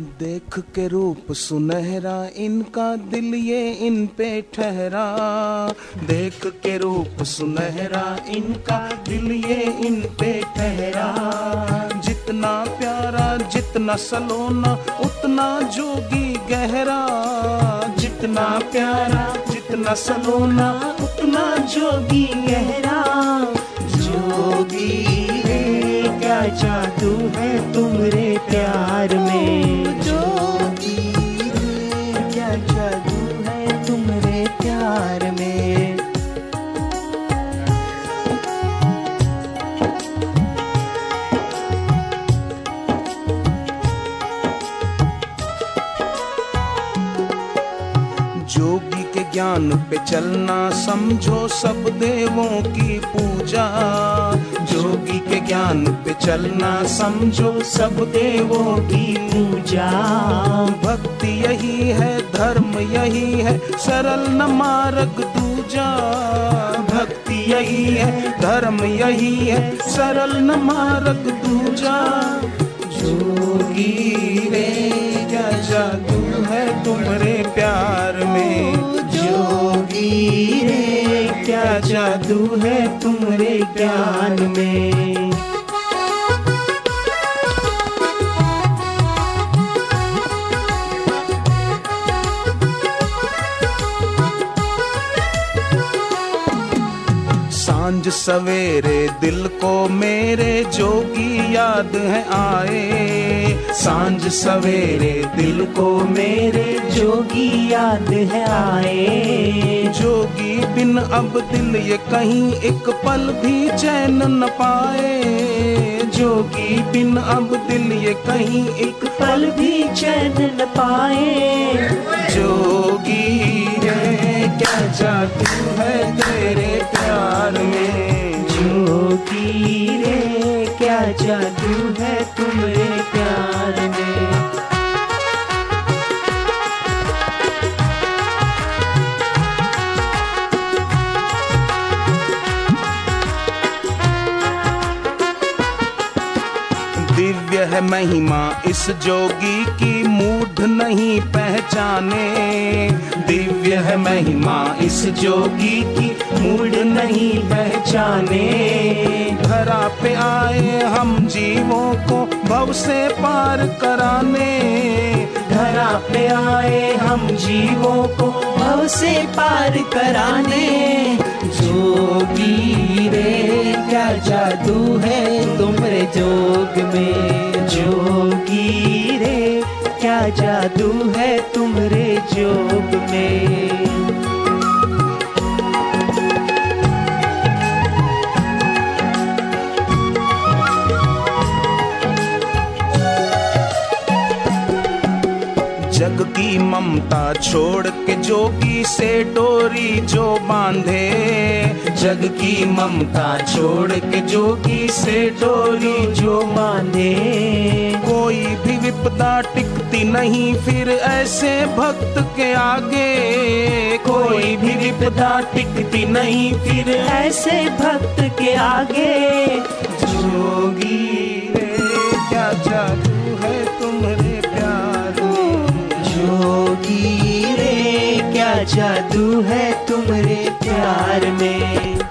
देख के रूप सुनहरा, इनका दिल ये इन पे ठहरा। देख के रूप सुनहरा, इनका दिल ये इन पे ठहरा। जितना प्यारा, जितना सलोना, उतना जोगी गहरा। जितना प्यारा, जितना सलोना, उतना जोगी गहरा। जोगी रे क्या जादू है तुमरे प्यार में? रे क्या जादू है तुमरे प्यार में? जोगी के ज्ञान पे चलना समझो सब देवों की पूजा। जोगी के ज्ञान पे चलना समझो सब देवों की पूजा। भक्ति यही है, धर्म यही है, सरल न मार्ग दूजा। भक्ति यही है, धर्म यही है, सरल न मार्ग दूजा। जोगी रे, क्या जादू है तुम्हारे प्यार में? जोगी रे क्या जादू है तुम्हारे ज्ञान में? साँझ सवेरे दिल को मेरे जोगी याद है आए। साँझ सवेरे दिल को मेरे जोगी याद है आए। जोगी बिन अब दिल ये कहीं एक पल भी चैन न पाए। जोगी बिन अब दिल ये कहीं एक पल भी चैन न पाए। जोगी रे, क्या जादू है तेरे प्यार में? जोगी क्या जादू है तुम्हारे प्यार में? है महिमा, इस जोगी की मूढ़ नहीं पहचाने। दिव्य है महिमा, इस जोगी की मूढ़ नहीं पहचाने। धरा पे आए हम जीवों को भव से पार कराने। धरा पे आए हम जीवों को भव से पार कराने। जोगी रे, क्या जादू है तुमरे जोग में? जादू है तुमरे जोग में। जग की ममता छोड़ के जोगी से डोरी जो बांधे। जग की ममता छोड़ के जोगी से डोरी जो बांधे। भी विपदा टिकती नहीं, फिर ऐसे भक्त के आगे कोई भी विपदा टिकती नहीं, फिर ऐसे भक्त के आगे जोगी रे, क्या जादू है तुम्हारे प्यार जोगी रे, क्या जादू है तुम्हारे प्यार में?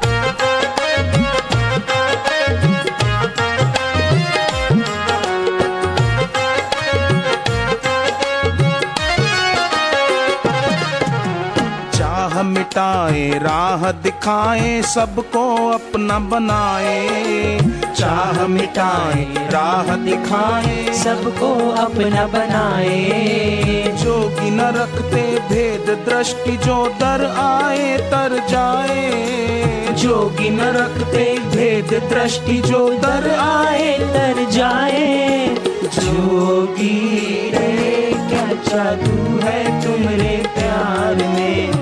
मिटाए, राह दिखाए, सबको अपना बनाए। चाह मिटाए, राह दिखाए, सबको अपना बनाए। जोगी न रखते भेद दृष्टि, जो दर आए, तर जाए। जोगी न रखते भेद दृष्टि, जो दर आए, तर जाए। जोगी रे क्या जादू है तुमरे प्यार में?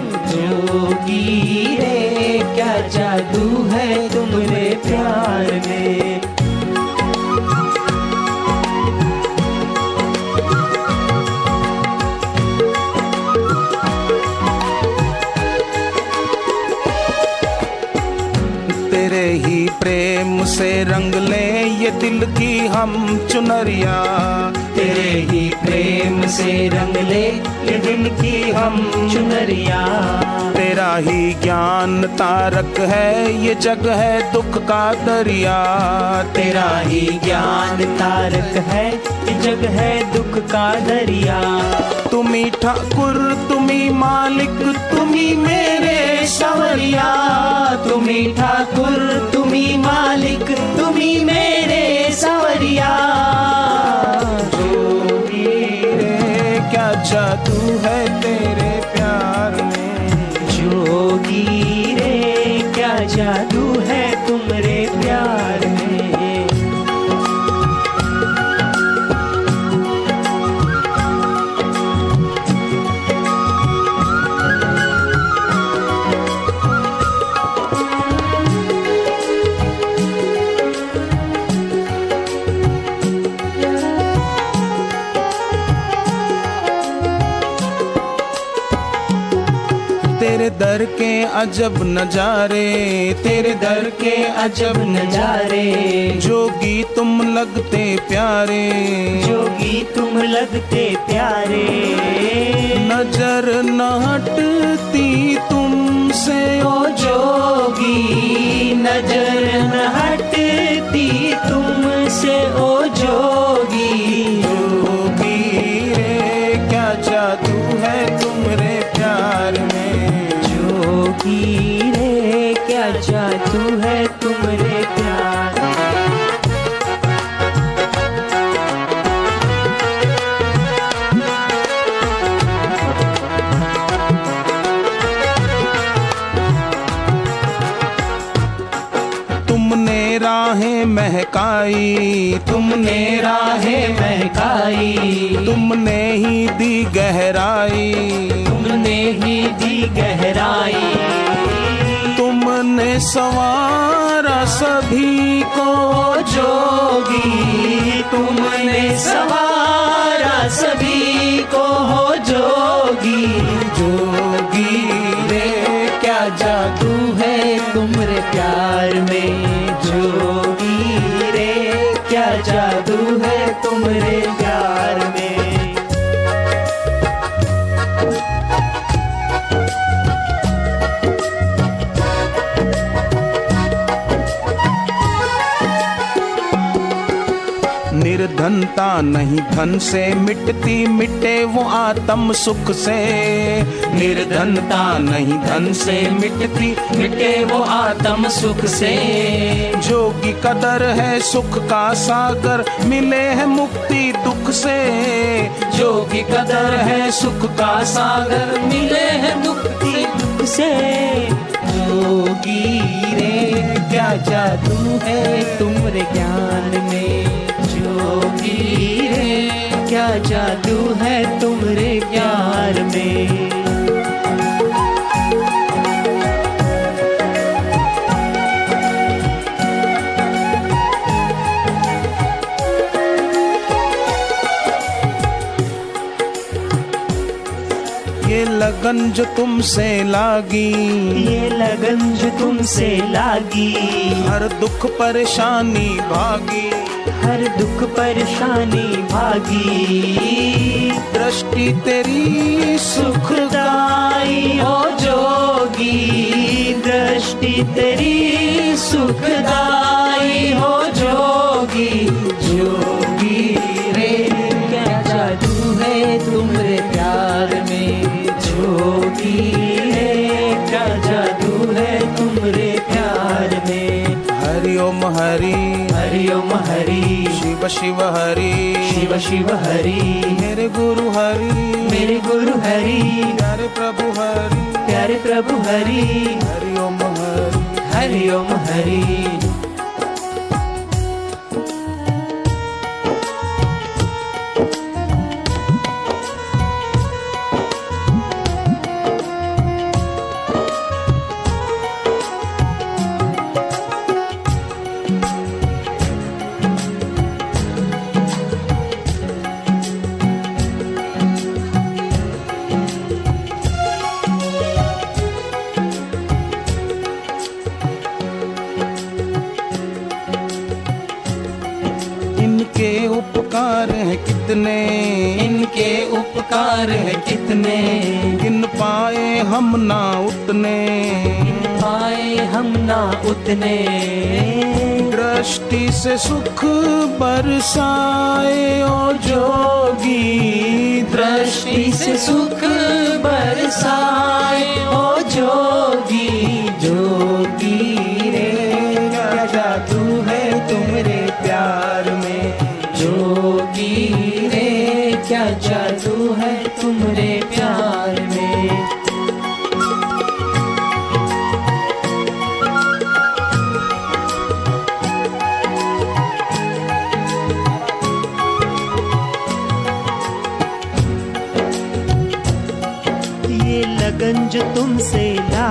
जोगी रे क्या जादू है तुमरे प्यार में? तेरे ही प्रेम से रंग ले ये दिल की हम चुनरिया। तेरे ही प्रेम से रंग ले ये दिल की हम चुनरिया। तेरा ही ज्ञान तारक है, ये जग है दुख का दरिया। तेरा ही ज्ञान तारक है, ये जग है दुख का दरिया। तुम्ही ठाकुर तुम्ही मालिक, तुम्ही मेरे सवरिया तुम्ही ठाकुर, तुम्ही मालिक, तुम्ही मेरे सवरिया क्या जादू है तेरे प्यार में? जोगी रे क्या जादू है तुमरे प्यार दर के अजब नजारे तेरे दर के अजब नजारे। जोगी तुम लगते प्यारे जोगी तुम लगते प्यारे। नज़र न हटती तुमसे जादू है तुमरे प्यार। तुमने राहें महकाई तुमने राहें महकाई। तुमने ही दी गहराई। तुमने ही दी गहराई। तुमने संवारा सभी को जोगी। तुमने सवारा सभी को हो जोगी। जोगी रे, क्या जादू है तुमरे प्यार में? जोगी रे, क्या जादू है तुमरे निर्धनता नहीं धन से मिटती, मिटे वो आत्म सुख से। निर्धनता नहीं धन से मिटती, मिटे वो आत्म सुख से। जोगी कदर है सुख का सागर, मिले है मुक्ति दुख से। जोगी कदर है सुख का सागर, मिले है मुक्ति दुख से। जोगी रे, क्या जादू है तुमरे ज्ञान में? क्या जादू है तुमरे प्यार में? ये लगन जो तुमसे लागी। ये लगन जो तुमसे लागी। हर दुख परेशानी भागी। हर दुख परेशानी भागी। दृष्टि तेरी सुखदाई हो जोगी। दृष्टि तेरी सुखदाई हो जोगी। जोगी हरि। हरि ओम हरि। शिव शिव हरि। शिव शिव हरि। मेरे गुरु हरि। मेरे गुरु हरि। प्यारे प्रभु हरि। प्यारे प्रभु हरि। हरि ओम हरि। हरि ओम हरि। कितने? इनके उपकार है कितने? गिन पाए हम ना उतने। पाए हम ना उतने। दृष्टि से सुख बरसाए ओ जोगी दृष्टि से सुख बरसाए ओ जोगी जोगी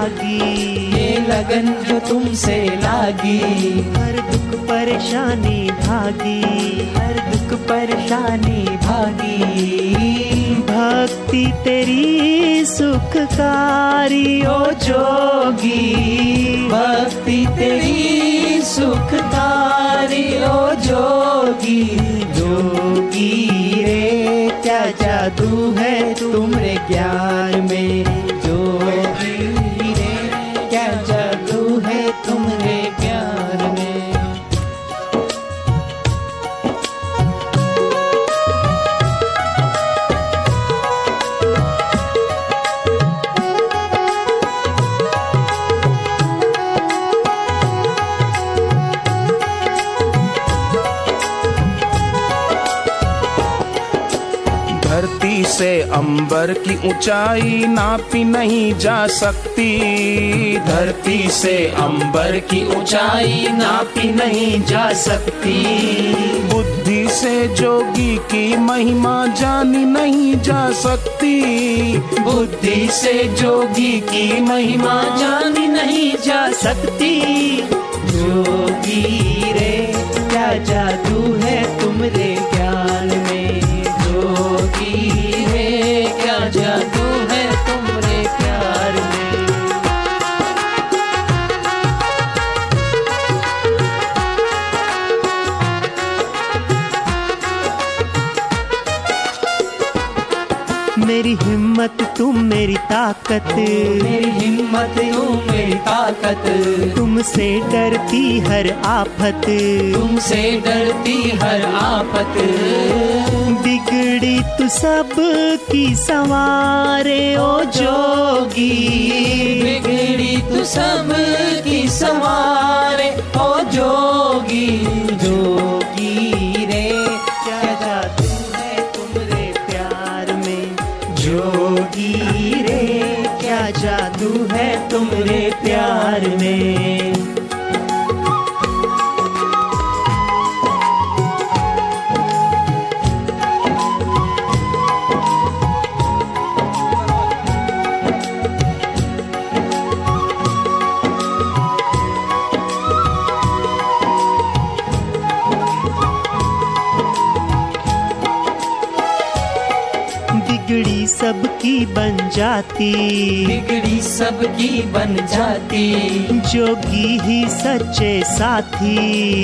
लागी। ये लगन जो तुमसे लागी। हर दुख परेशानी भागी। हर दुख परेशानी भागी। भक्ति तेरी सुखकारी ओ जोगी। भक्ति तेरी सुखकारी ओ जोगी। जोगी रे क्या जादू है तुमरे ज्ञान में? से अंबर की ऊंचाई नापी नहीं जा सकती। धरती से अंबर की ऊंचाई नापी नहीं जा सकती। बुद्धि से जोगी की महिमा जानी नहीं जा सकती। बुद्धि से जोगी की महिमा जानी नहीं जा सकती। ताकत। मेरी हिम्मत तू मेरी ताकत। तुमसे डरती हर आफत। तुमसे डरती हर आफत। बिगड़ी तू सब की संवारे ओ जोगी। बिगड़ी तू सब की सवारे ओ जोगी। तुमरे प्यार में जाती। बिगड़ी सबकी बन जाती। जोगी ही सच्चे साथी।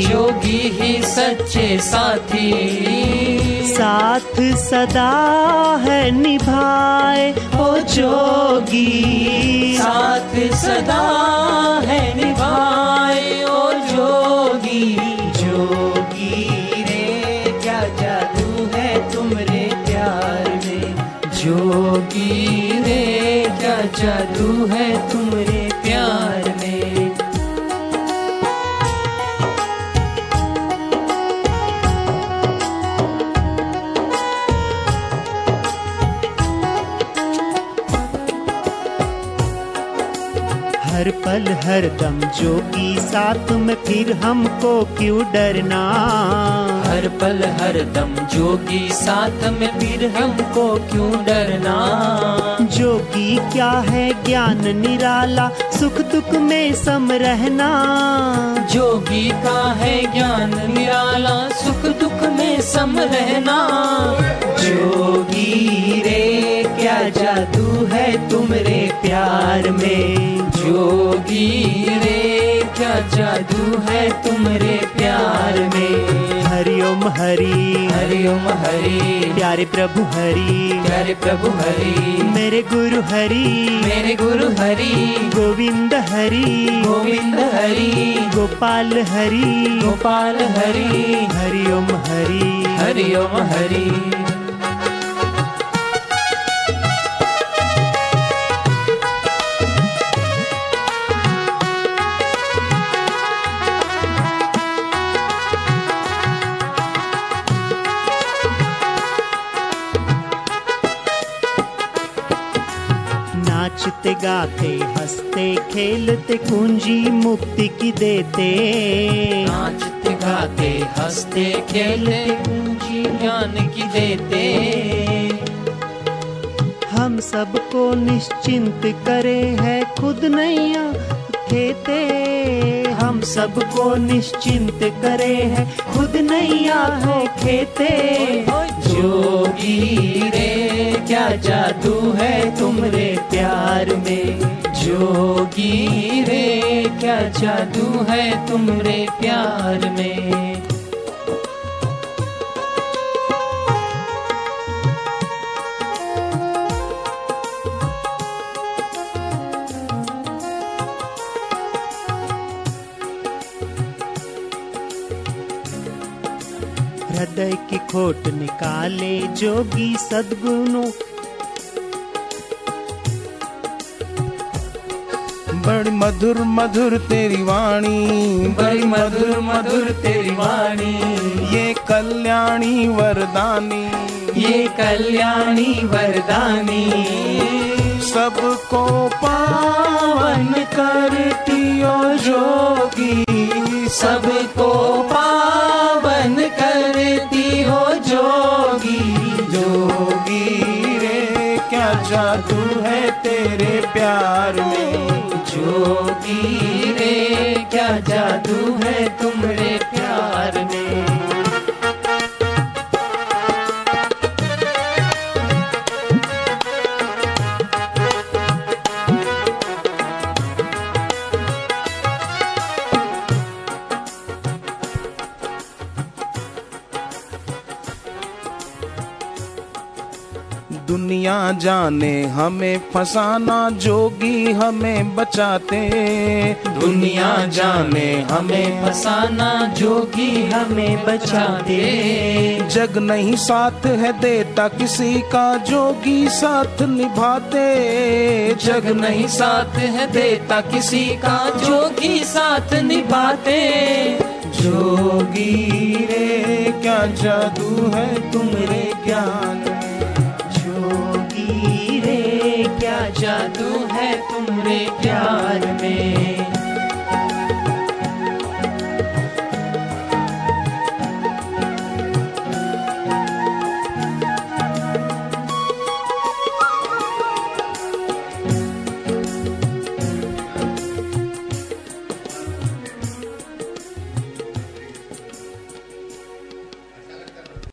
जोगी ही सच्चे साथी। साथ सदा है निभाए ओ जोगी। साथ सदा है निभाए। है तुमरे प्यार में। हर पल, हर दम जोगी साथ में फिर हमको क्यों डरना? हर पल हर दम। जोगी साथ में फिर हमको क्यों डरना? जोगी क्या है ज्ञान निराला? सुख दुख में सम रहना। जोगी का है ज्ञान निराला? सुख दुख में सम रहना। जोगी रे क्या जादू है तुमरे प्यार में? जोगी रे क्या जादू है तुमरे प्यार में? हर ओम हरि। हरि ओम हरि। प्यारे प्रभु हरि। प्यारे प्रभु हरि। मेरे गुरु हरि। मेरे गुरु हरि। गोविंद हरि। गोविंद हरि। गोपाल हरि। गोपाल हरि। हरि ओम हरि। हरि ओम हरि। गाते हँसते खेलते कुंजी मुक्ति की देते। नाचते गाते हँसते खेलते पूंजी ज्ञान की देते। हम सबको निश्चिंत करे है खुद नैया खेते। हम सबको निश्चिंत करे है खुद नैया है खेते। जोगी रे क्या जादू है तुमरे प्यार में? जोगी रे क्या जादू है तुमरे प्यार में? निकाले जोगी सद्गुणों। बड़ी मधुर मधुर तेरी वाणी बड़ी मधुर मधुर तेरी वाणी। ये कल्याणी वरदानी। ये कल्याणी वरदानी। सबको पावन करती ओ जोगी। सबको प्यार में जोगी रे क्या जादू है तुमरे प्यार दुनिया जाने, हमें फसाना जोगी हमें बचाते। दुनिया जाने, हमें फसाना जोगी हमें बचाते। जग नहीं साथ है देता किसी का, जोगी साथ निभाते। जग नहीं साथ है देता किसी का, जोगी साथ निभाते। जोगी रे, क्या जादू है तुमरे ज्ञान? जादू है तुमरे प्यार में।